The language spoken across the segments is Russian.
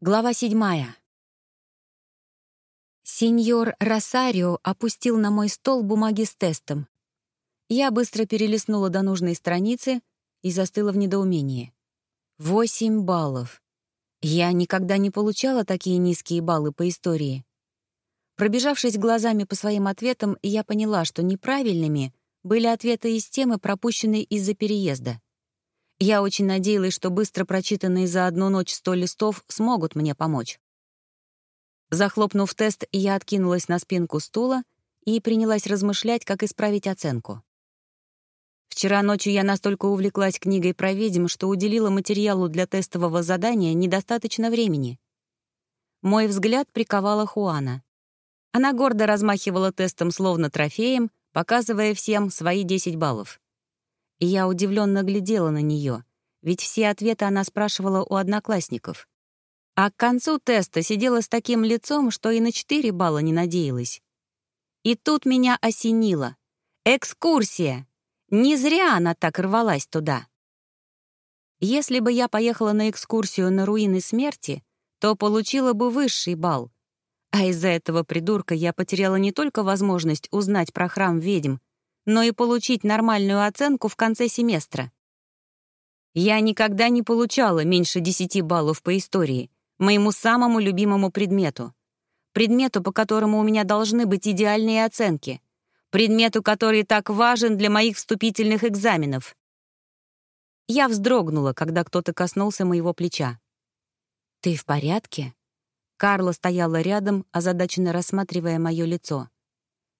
Глава седьмая. Сеньор Росарио опустил на мой стол бумаги с тестом. Я быстро перелистнула до нужной страницы и застыла в недоумении. Восемь баллов. Я никогда не получала такие низкие баллы по истории. Пробежавшись глазами по своим ответам, я поняла, что неправильными были ответы из темы, пропущенные из-за переезда. Я очень надеялась, что быстро прочитанные за одну ночь сто листов смогут мне помочь. Захлопнув тест, я откинулась на спинку стула и принялась размышлять, как исправить оценку. Вчера ночью я настолько увлеклась книгой про ведьм, что уделила материалу для тестового задания недостаточно времени. Мой взгляд приковала Хуана. Она гордо размахивала тестом словно трофеем, показывая всем свои 10 баллов и я удивленно глядела на нее, ведь все ответы она спрашивала у одноклассников. А к концу теста сидела с таким лицом, что и на 4 балла не надеялась. И тут меня осенило. Экскурсия! Не зря она так рвалась туда. Если бы я поехала на экскурсию на руины смерти, то получила бы высший балл. А из-за этого придурка я потеряла не только возможность узнать про храм ведьм, но и получить нормальную оценку в конце семестра. Я никогда не получала меньше 10 баллов по истории, моему самому любимому предмету. Предмету, по которому у меня должны быть идеальные оценки. Предмету, который так важен для моих вступительных экзаменов. Я вздрогнула, когда кто-то коснулся моего плеча. «Ты в порядке?» Карла стояла рядом, озадаченно рассматривая мое лицо.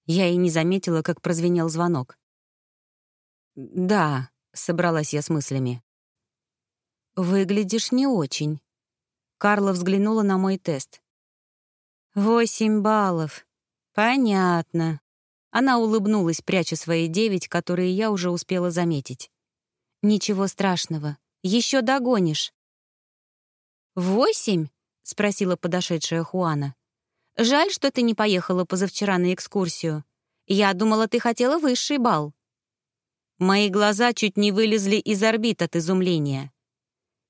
Я и не заметила, как прозвенел звонок. «Да», — собралась я с мыслями. «Выглядишь не очень». Карла взглянула на мой тест. «Восемь баллов. Понятно». Она улыбнулась, пряча свои девять, которые я уже успела заметить. «Ничего страшного. Еще догонишь». «Восемь?» — спросила подошедшая Хуана. Жаль, что ты не поехала позавчера на экскурсию. Я думала, ты хотела высший бал». Мои глаза чуть не вылезли из орбит от изумления.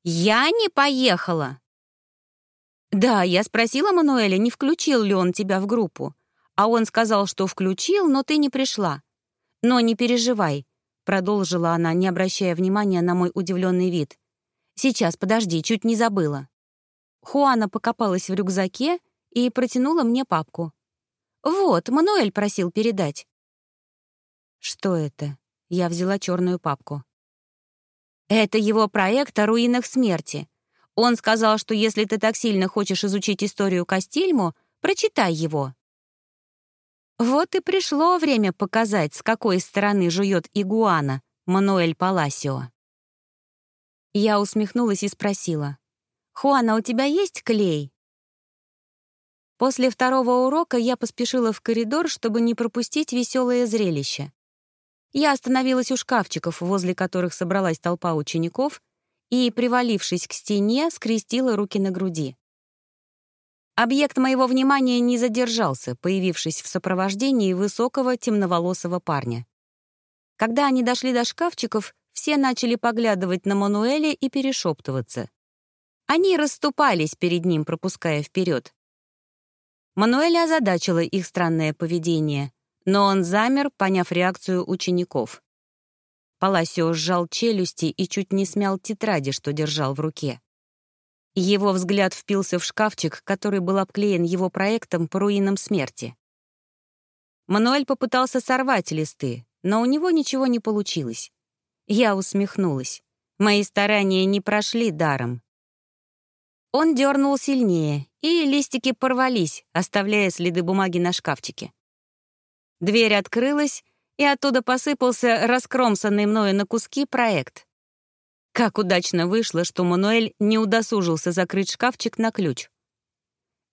«Я не поехала!» «Да, я спросила Мануэля, не включил ли он тебя в группу. А он сказал, что включил, но ты не пришла. Но не переживай», — продолжила она, не обращая внимания на мой удивленный вид. «Сейчас, подожди, чуть не забыла». Хуана покопалась в рюкзаке и протянула мне папку. «Вот, Мануэль просил передать». «Что это?» Я взяла черную папку. «Это его проект о руинах смерти. Он сказал, что если ты так сильно хочешь изучить историю Кастильмо, прочитай его». Вот и пришло время показать, с какой стороны жует игуана Мануэль Паласио. Я усмехнулась и спросила. «Хуана, у тебя есть клей?» После второго урока я поспешила в коридор, чтобы не пропустить веселое зрелище. Я остановилась у шкафчиков, возле которых собралась толпа учеников, и, привалившись к стене, скрестила руки на груди. Объект моего внимания не задержался, появившись в сопровождении высокого темноволосого парня. Когда они дошли до шкафчиков, все начали поглядывать на Мануэля и перешептываться. Они расступались перед ним, пропуская вперед. Мануэля озадачило их странное поведение, но он замер, поняв реакцию учеников. Паласио сжал челюсти и чуть не смял тетради, что держал в руке. Его взгляд впился в шкафчик, который был обклеен его проектом по руинам смерти. Мануэль попытался сорвать листы, но у него ничего не получилось. Я усмехнулась. Мои старания не прошли даром. Он дернул сильнее, и листики порвались, оставляя следы бумаги на шкафчике. Дверь открылась, и оттуда посыпался раскромсанный мною на куски проект. Как удачно вышло, что Мануэль не удосужился закрыть шкафчик на ключ.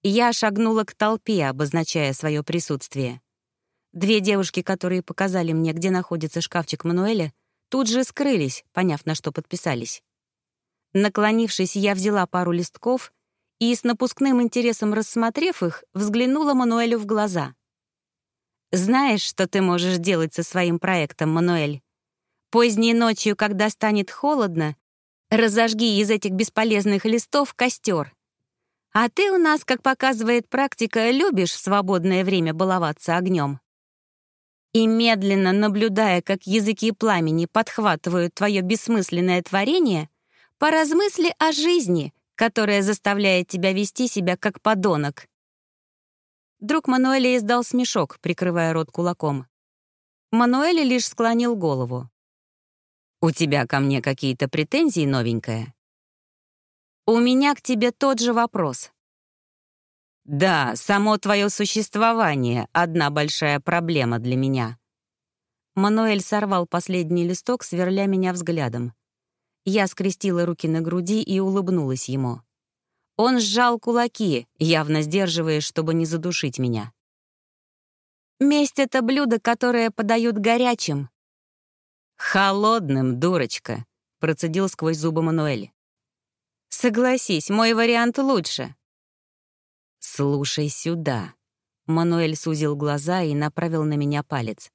Я шагнула к толпе, обозначая свое присутствие. Две девушки, которые показали мне, где находится шкафчик Мануэля, тут же скрылись, поняв, на что подписались. Наклонившись, я взяла пару листков и, с напускным интересом рассмотрев их, взглянула Мануэлю в глаза. «Знаешь, что ты можешь делать со своим проектом, Мануэль? Поздней ночью, когда станет холодно, разожги из этих бесполезных листов костер. А ты у нас, как показывает практика, любишь в свободное время баловаться огнем. И медленно наблюдая, как языки пламени подхватывают твое бессмысленное творение, поразмысли о жизни, которая заставляет тебя вести себя как подонок. Друг Мануэля издал смешок, прикрывая рот кулаком. Мануэль лишь склонил голову. «У тебя ко мне какие-то претензии, новенькая?» «У меня к тебе тот же вопрос». «Да, само твое существование — одна большая проблема для меня». Мануэль сорвал последний листок, сверля меня взглядом. Я скрестила руки на груди и улыбнулась ему. Он сжал кулаки, явно сдерживаясь, чтобы не задушить меня. Месть — это блюдо, которое подают горячим. «Холодным, дурочка», — процедил сквозь зубы Мануэль. «Согласись, мой вариант лучше». «Слушай сюда». Мануэль сузил глаза и направил на меня палец.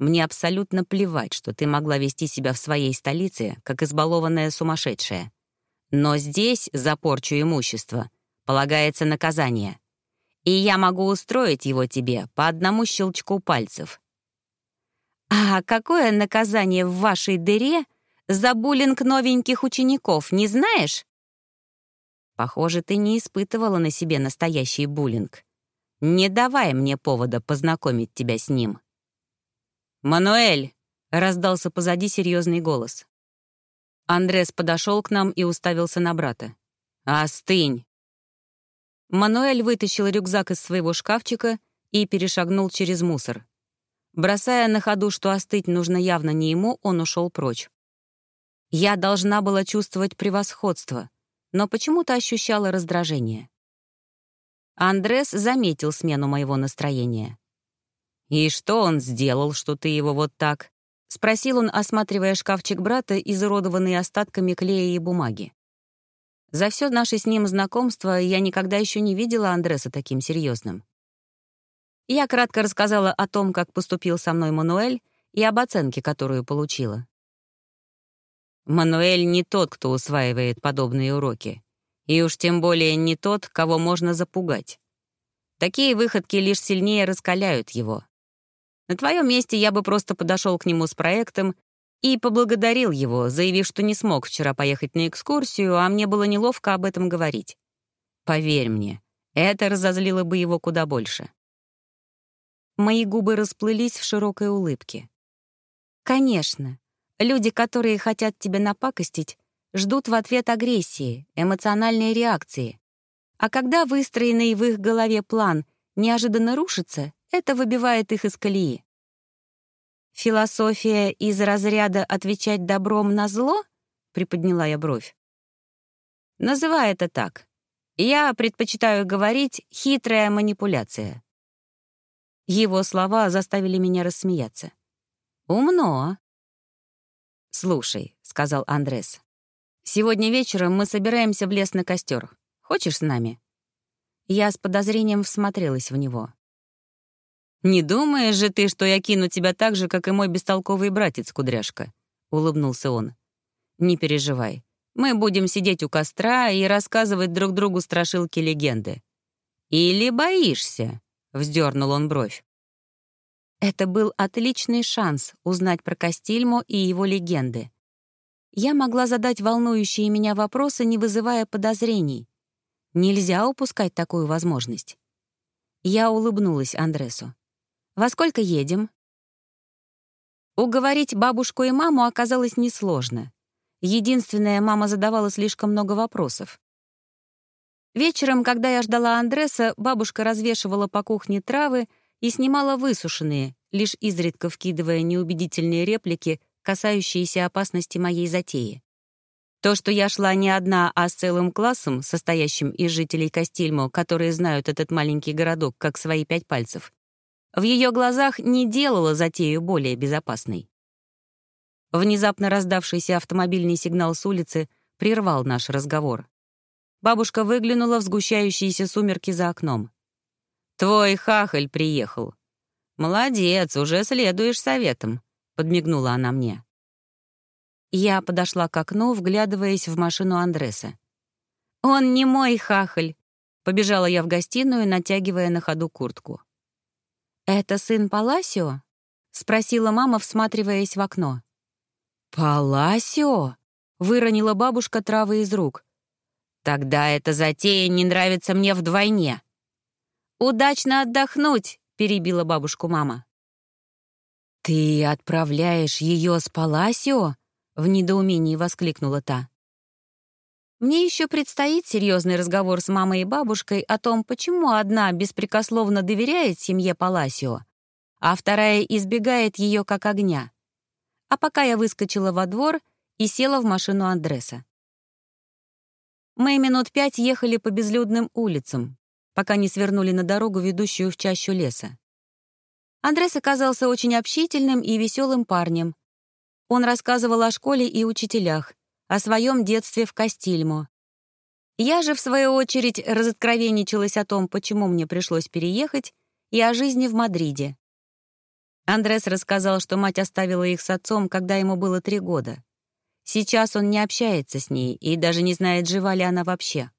«Мне абсолютно плевать, что ты могла вести себя в своей столице, как избалованная сумасшедшая. Но здесь за порчу имущества полагается наказание и я могу устроить его тебе по одному щелчку пальцев. А какое наказание в вашей дыре за буллинг новеньких учеников, не знаешь? Похоже, ты не испытывала на себе настоящий буллинг. Не давай мне повода познакомить тебя с ним. «Мануэль!» — раздался позади серьезный голос. Андрес подошел к нам и уставился на брата. «Остынь!» Мануэль вытащил рюкзак из своего шкафчика и перешагнул через мусор. Бросая на ходу, что остыть нужно явно не ему, он ушел прочь. Я должна была чувствовать превосходство, но почему-то ощущала раздражение. Андрес заметил смену моего настроения. «И что он сделал, что ты его вот так?» — спросил он, осматривая шкафчик брата, изуродованный остатками клея и бумаги. За все наше с ним знакомство я никогда еще не видела Андреса таким серьезным. Я кратко рассказала о том, как поступил со мной Мануэль, и об оценке, которую получила. Мануэль не тот, кто усваивает подобные уроки. И уж тем более не тот, кого можно запугать. Такие выходки лишь сильнее раскаляют его. На твоем месте я бы просто подошел к нему с проектом и поблагодарил его, заявив, что не смог вчера поехать на экскурсию, а мне было неловко об этом говорить. Поверь мне, это разозлило бы его куда больше. Мои губы расплылись в широкой улыбке. Конечно, люди, которые хотят тебя напакостить, ждут в ответ агрессии, эмоциональной реакции. А когда выстроенный в их голове план неожиданно рушится, это выбивает их из колеи. «Философия из разряда отвечать добром на зло?» — приподняла я бровь. «Называй это так. Я предпочитаю говорить «хитрая манипуляция». Его слова заставили меня рассмеяться. «Умно». «Слушай», — сказал Андрес, — «сегодня вечером мы собираемся в лес на костер. Хочешь с нами?» Я с подозрением всмотрелась в него. «Не думаешь же ты, что я кину тебя так же, как и мой бестолковый братец, кудряшка?» — улыбнулся он. «Не переживай. Мы будем сидеть у костра и рассказывать друг другу страшилки-легенды». «Или боишься?» — вздернул он бровь. Это был отличный шанс узнать про Кастильмо и его легенды. Я могла задать волнующие меня вопросы, не вызывая подозрений. Нельзя упускать такую возможность. Я улыбнулась Андресу. «Во сколько едем?» Уговорить бабушку и маму оказалось несложно. Единственное, мама задавала слишком много вопросов. Вечером, когда я ждала Андреса, бабушка развешивала по кухне травы и снимала высушенные, лишь изредка вкидывая неубедительные реплики, касающиеся опасности моей затеи. То, что я шла не одна, а с целым классом, состоящим из жителей Кастильмо, которые знают этот маленький городок как свои пять пальцев, в ее глазах не делало затею более безопасной. Внезапно раздавшийся автомобильный сигнал с улицы прервал наш разговор. Бабушка выглянула в сгущающиеся сумерки за окном. «Твой хахаль приехал». «Молодец, уже следуешь советам», — подмигнула она мне. Я подошла к окну, вглядываясь в машину Андреса. «Он не мой хахаль», Побежала я в гостиную, натягивая на ходу куртку. «Это сын Паласио?» — спросила мама, всматриваясь в окно. «Паласио?» — выронила бабушка травы из рук. «Тогда эта затея не нравится мне вдвойне». «Удачно отдохнуть!» — перебила бабушку мама. «Ты отправляешь ее с Паласио?» — в недоумении воскликнула та. Мне еще предстоит серьезный разговор с мамой и бабушкой о том, почему одна беспрекословно доверяет семье Паласио, а вторая избегает ее как огня. А пока я выскочила во двор и села в машину Андреса. Мы минут пять ехали по безлюдным улицам, пока не свернули на дорогу, ведущую в чащу леса. Андрес оказался очень общительным и веселым парнем. Он рассказывал о школе и учителях, о своем детстве в Кастильмо. Я же, в свою очередь, разоткровенничалась о том, почему мне пришлось переехать, и о жизни в Мадриде. Андрес рассказал, что мать оставила их с отцом, когда ему было три года. Сейчас он не общается с ней и даже не знает, жива ли она вообще.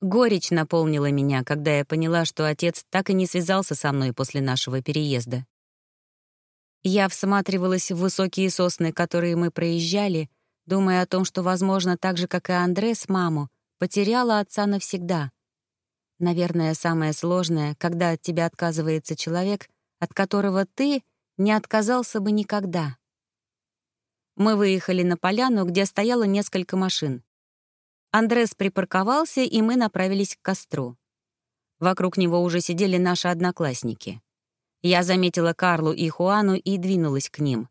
Горечь наполнила меня, когда я поняла, что отец так и не связался со мной после нашего переезда. Я всматривалась в высокие сосны, которые мы проезжали, думая о том, что, возможно, так же, как и Андрес, маму, потеряла отца навсегда. Наверное, самое сложное, когда от тебя отказывается человек, от которого ты не отказался бы никогда. Мы выехали на поляну, где стояло несколько машин. Андрес припарковался, и мы направились к костру. Вокруг него уже сидели наши одноклассники. Я заметила Карлу и Хуану и двинулась к ним.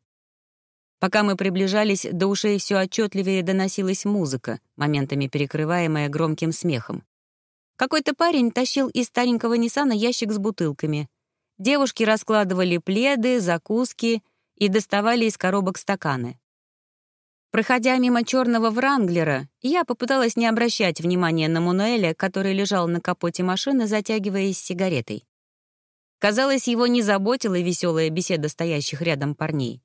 Пока мы приближались, до ушей все отчетливее доносилась музыка, моментами перекрываемая громким смехом. Какой-то парень тащил из старенького Ниссана ящик с бутылками. Девушки раскладывали пледы, закуски и доставали из коробок стаканы. Проходя мимо черного Вранглера, я попыталась не обращать внимания на Мануэля, который лежал на капоте машины, затягиваясь сигаретой. Казалось, его не заботила веселая беседа стоящих рядом парней.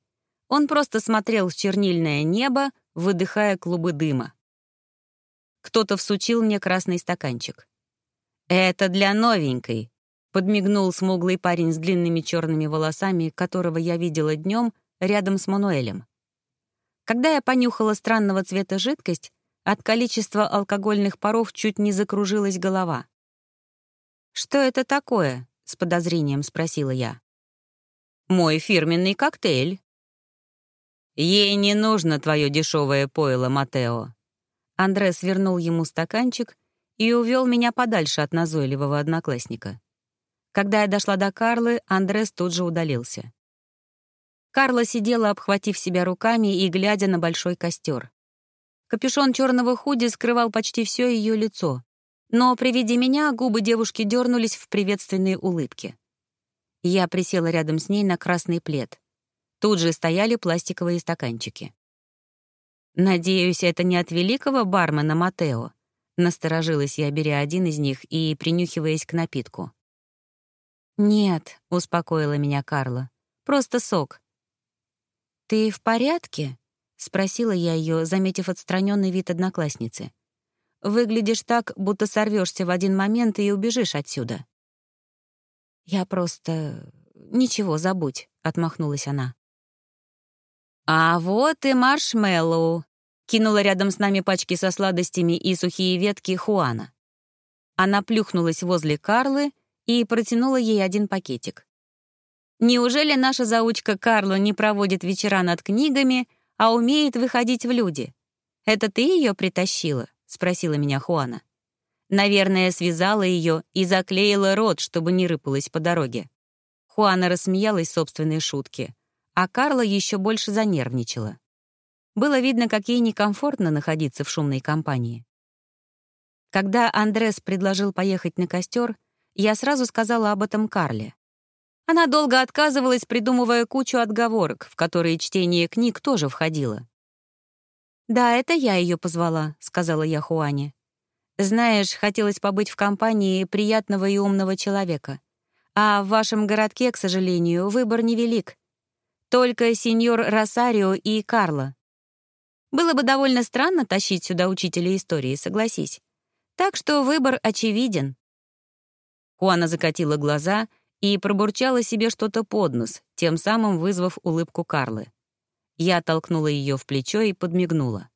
Он просто смотрел в чернильное небо, выдыхая клубы дыма. Кто-то всучил мне красный стаканчик. «Это для новенькой», — подмигнул смуглый парень с длинными черными волосами, которого я видела днем рядом с Мануэлем. Когда я понюхала странного цвета жидкость, от количества алкогольных паров чуть не закружилась голова. «Что это такое?» — с подозрением спросила я. «Мой фирменный коктейль», «Ей не нужно твое дешевое пойло, Матео». Андрес вернул ему стаканчик и увел меня подальше от назойливого одноклассника. Когда я дошла до Карлы, Андрес тут же удалился. Карла сидела, обхватив себя руками и глядя на большой костер. Капюшон черного худи скрывал почти все ее лицо, но при виде меня губы девушки дернулись в приветственные улыбки. Я присела рядом с ней на красный плед. Тут же стояли пластиковые стаканчики. «Надеюсь, это не от великого бармена Матео?» Насторожилась я, беря один из них и принюхиваясь к напитку. «Нет», — успокоила меня Карла, — «просто сок». «Ты в порядке?» — спросила я ее, заметив отстраненный вид одноклассницы. «Выглядишь так, будто сорвешься в один момент и убежишь отсюда». «Я просто... Ничего, забудь», — отмахнулась она. «А вот и маршмеллоу», — кинула рядом с нами пачки со сладостями и сухие ветки Хуана. Она плюхнулась возле Карлы и протянула ей один пакетик. «Неужели наша заучка Карла не проводит вечера над книгами, а умеет выходить в люди? Это ты ее притащила?» — спросила меня Хуана. Наверное, связала ее и заклеила рот, чтобы не рыпалась по дороге. Хуана рассмеялась собственной шутке а Карла еще больше занервничала. Было видно, как ей некомфортно находиться в шумной компании. Когда Андрес предложил поехать на костер, я сразу сказала об этом Карле. Она долго отказывалась, придумывая кучу отговорок, в которые чтение книг тоже входило. «Да, это я ее позвала», — сказала я Хуане. «Знаешь, хотелось побыть в компании приятного и умного человека. А в вашем городке, к сожалению, выбор невелик. Только сеньор Росарио и Карло. Было бы довольно странно тащить сюда учителя истории, согласись. Так что выбор очевиден. Хуана закатила глаза и пробурчала себе что-то под нос, тем самым вызвав улыбку Карлы. Я толкнула ее в плечо и подмигнула.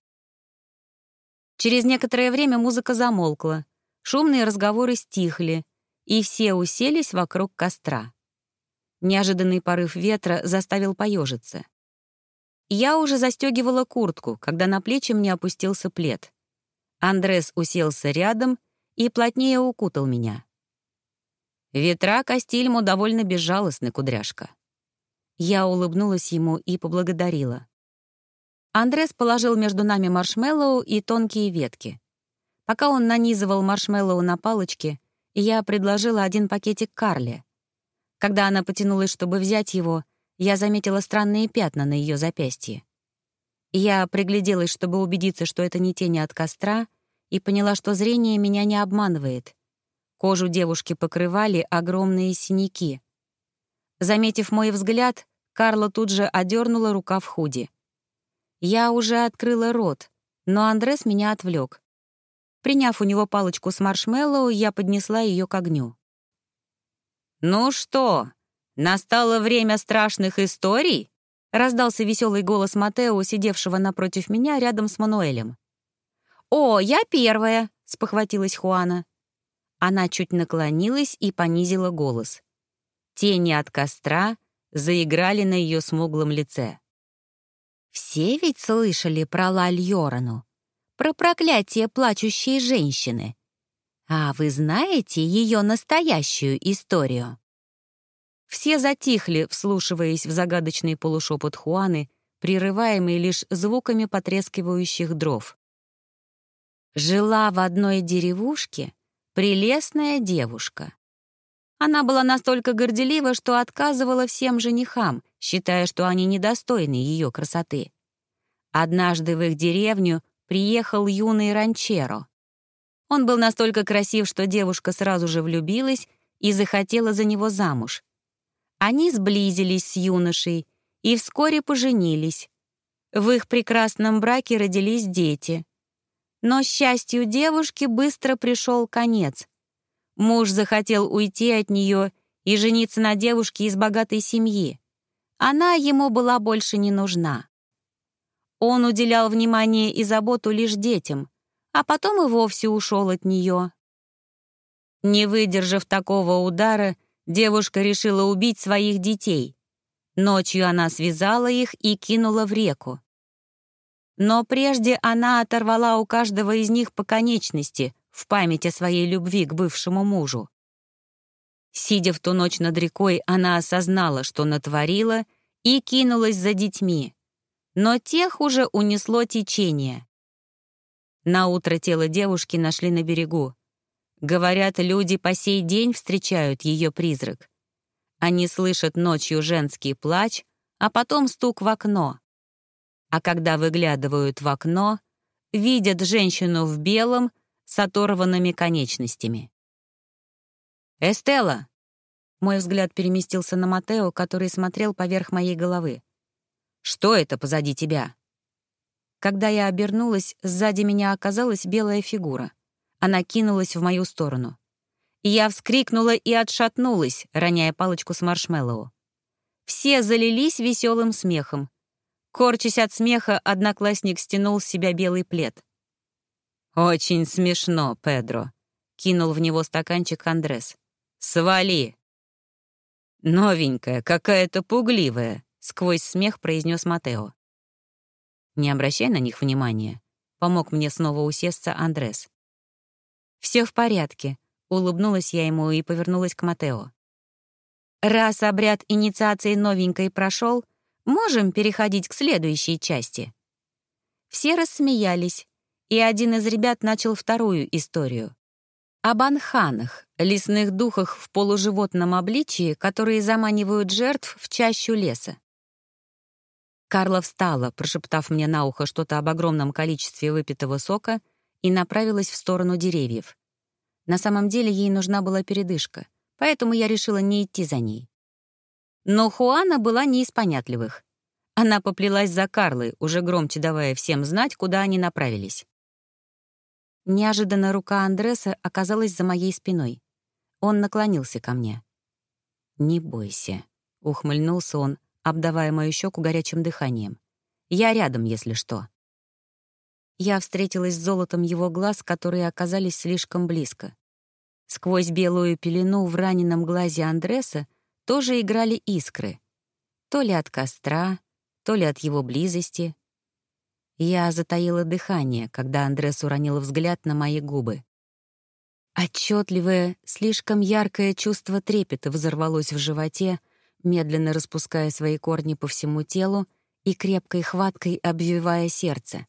Через некоторое время музыка замолкла, шумные разговоры стихли, и все уселись вокруг костра. Неожиданный порыв ветра заставил поежиться. Я уже застегивала куртку, когда на плечи мне опустился плед. Андрес уселся рядом и плотнее укутал меня. Ветра Кастильму довольно безжалостны, кудряшка. Я улыбнулась ему и поблагодарила. Андрес положил между нами маршмеллоу и тонкие ветки. Пока он нанизывал маршмеллоу на палочки, я предложила один пакетик Карле. Когда она потянулась, чтобы взять его, я заметила странные пятна на ее запястье. Я пригляделась, чтобы убедиться, что это не тени от костра, и поняла, что зрение меня не обманывает. Кожу девушки покрывали огромные синяки. Заметив мой взгляд, Карла тут же одернула рука в худи. Я уже открыла рот, но Андрес меня отвлек. Приняв у него палочку с маршмеллоу, я поднесла ее к огню. «Ну что, настало время страшных историй?» — раздался веселый голос Матео, сидевшего напротив меня рядом с Мануэлем. «О, я первая!» — спохватилась Хуана. Она чуть наклонилась и понизила голос. Тени от костра заиграли на ее смуглом лице. «Все ведь слышали про Лаль Йорану, про проклятие плачущей женщины. А вы знаете ее настоящую историю?» Все затихли, вслушиваясь в загадочный полушепот Хуаны, прерываемый лишь звуками потрескивающих дров. Жила в одной деревушке прелестная девушка. Она была настолько горделива, что отказывала всем женихам, считая, что они недостойны ее красоты. Однажды в их деревню приехал юный ранчеро. Он был настолько красив, что девушка сразу же влюбилась и захотела за него замуж. Они сблизились с юношей и вскоре поженились. В их прекрасном браке родились дети. Но счастью девушки быстро пришел конец. Муж захотел уйти от нее и жениться на девушке из богатой семьи. Она ему была больше не нужна. Он уделял внимание и заботу лишь детям, а потом и вовсе ушел от нее. Не выдержав такого удара, девушка решила убить своих детей. Ночью она связала их и кинула в реку. Но прежде она оторвала у каждого из них по конечности в память о своей любви к бывшему мужу. Сидя в ту ночь над рекой, она осознала, что натворила, и кинулась за детьми. Но тех уже унесло течение. На утро тело девушки нашли на берегу. Говорят, люди по сей день встречают ее призрак. Они слышат ночью женский плач, а потом стук в окно. А когда выглядывают в окно, видят женщину в белом с оторванными конечностями. «Эстелла!» Мой взгляд переместился на Матео, который смотрел поверх моей головы. «Что это позади тебя?» Когда я обернулась, сзади меня оказалась белая фигура. Она кинулась в мою сторону. Я вскрикнула и отшатнулась, роняя палочку с маршмеллоу. Все залились веселым смехом. Корчась от смеха, одноклассник стянул с себя белый плед. «Очень смешно, Педро», — кинул в него стаканчик Андрес. «Свали!» «Новенькая, какая-то пугливая», — сквозь смех произнес Матео. Не обращай на них внимания. Помог мне снова усесться Андрес. Все в порядке», — улыбнулась я ему и повернулась к Матео. «Раз обряд инициации новенькой прошел, можем переходить к следующей части». Все рассмеялись, и один из ребят начал вторую историю. Об анханах, лесных духах в полуживотном обличии, которые заманивают жертв в чащу леса. Карла встала, прошептав мне на ухо что-то об огромном количестве выпитого сока, и направилась в сторону деревьев. На самом деле ей нужна была передышка, поэтому я решила не идти за ней. Но Хуана была не из понятливых. Она поплелась за Карлой, уже громче давая всем знать, куда они направились. Неожиданно рука Андреса оказалась за моей спиной. Он наклонился ко мне. «Не бойся», — ухмыльнулся он, обдавая мою щеку горячим дыханием. «Я рядом, если что». Я встретилась с золотом его глаз, которые оказались слишком близко. Сквозь белую пелену в раненом глазе Андреса тоже играли искры. То ли от костра, то ли от его близости. Я затаила дыхание, когда Андрес уронил взгляд на мои губы. Отчетливое, слишком яркое чувство трепета взорвалось в животе, медленно распуская свои корни по всему телу и крепкой хваткой обвивая сердце.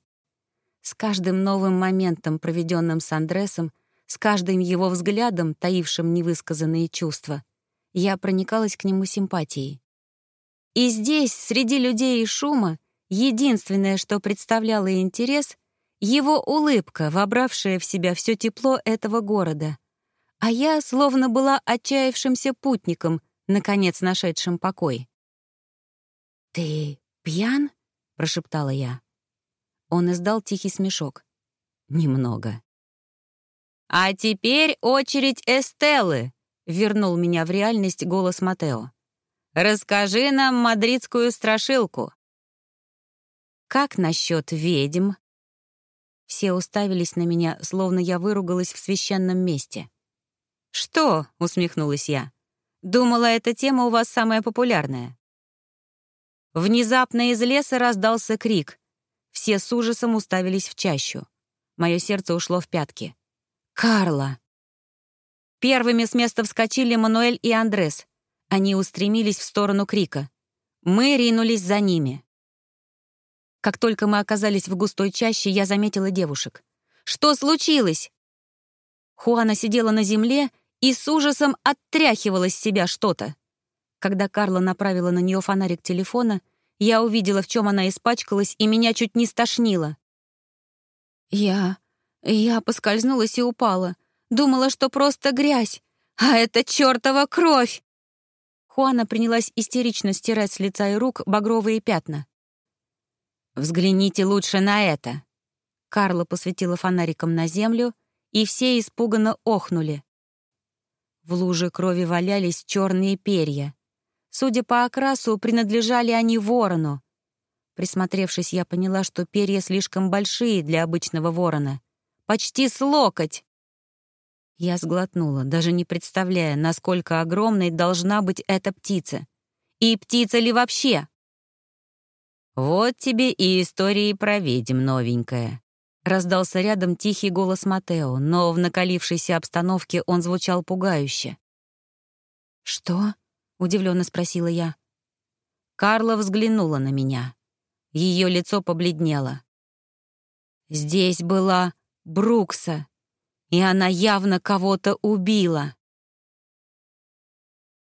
С каждым новым моментом, проведенным с Андресом, с каждым его взглядом, таившим невысказанные чувства, я проникалась к нему симпатией. И здесь, среди людей и шума, единственное, что представляло интерес — его улыбка, вобравшая в себя все тепло этого города. А я словно была отчаявшимся путником, наконец нашедшим покой. «Ты пьян?» — прошептала я. Он издал тихий смешок. «Немного». «А теперь очередь Эстеллы», — вернул меня в реальность голос Матео. Расскажи нам мадридскую страшилку». «Как насчет ведьм?» Все уставились на меня, словно я выругалась в священном месте. «Что?» — усмехнулась я. «Думала, эта тема у вас самая популярная». Внезапно из леса раздался крик. Все с ужасом уставились в чащу. Мое сердце ушло в пятки. «Карла!» Первыми с места вскочили Мануэль и Андрес. Они устремились в сторону крика. Мы ринулись за ними. Как только мы оказались в густой чаще, я заметила девушек. «Что случилось?» Хуана сидела на земле и с ужасом оттряхивала с себя что-то. Когда Карла направила на нее фонарик телефона, я увидела, в чем она испачкалась, и меня чуть не стошнило. Я... я поскользнулась и упала. Думала, что просто грязь, а это чертова кровь! Хуана принялась истерично стирать с лица и рук багровые пятна. «Взгляните лучше на это!» Карла посветила фонариком на землю, и все испуганно охнули. В луже крови валялись черные перья. Судя по окрасу, принадлежали они ворону. Присмотревшись, я поняла, что перья слишком большие для обычного ворона. Почти с локоть. Я сглотнула, даже не представляя, насколько огромной должна быть эта птица. И птица ли вообще? «Вот тебе и истории про ведьм новенькая», — раздался рядом тихий голос Матео, но в накалившейся обстановке он звучал пугающе. «Что?» — удивленно спросила я. Карла взглянула на меня. Ее лицо побледнело. «Здесь была Брукса», и она явно кого-то убила.